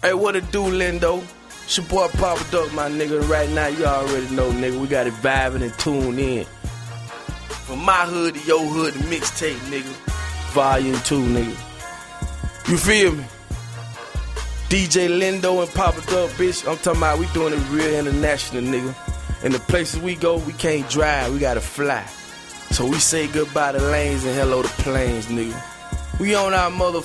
Hey, what it do, Lindo? It's your boy Papa Duck, my nigga. Right now, you already know, nigga, we got it vibing and tuned in. From my hood to your hood, the mixtape, nigga. Volume 2, nigga. You feel me? DJ Lindo and Papa Duck, bitch. I'm talking about we doing it real international, nigga. And the places we go, we can't drive, we gotta fly. So we say goodbye to lanes and hello to planes, nigga. We on our motherfucker.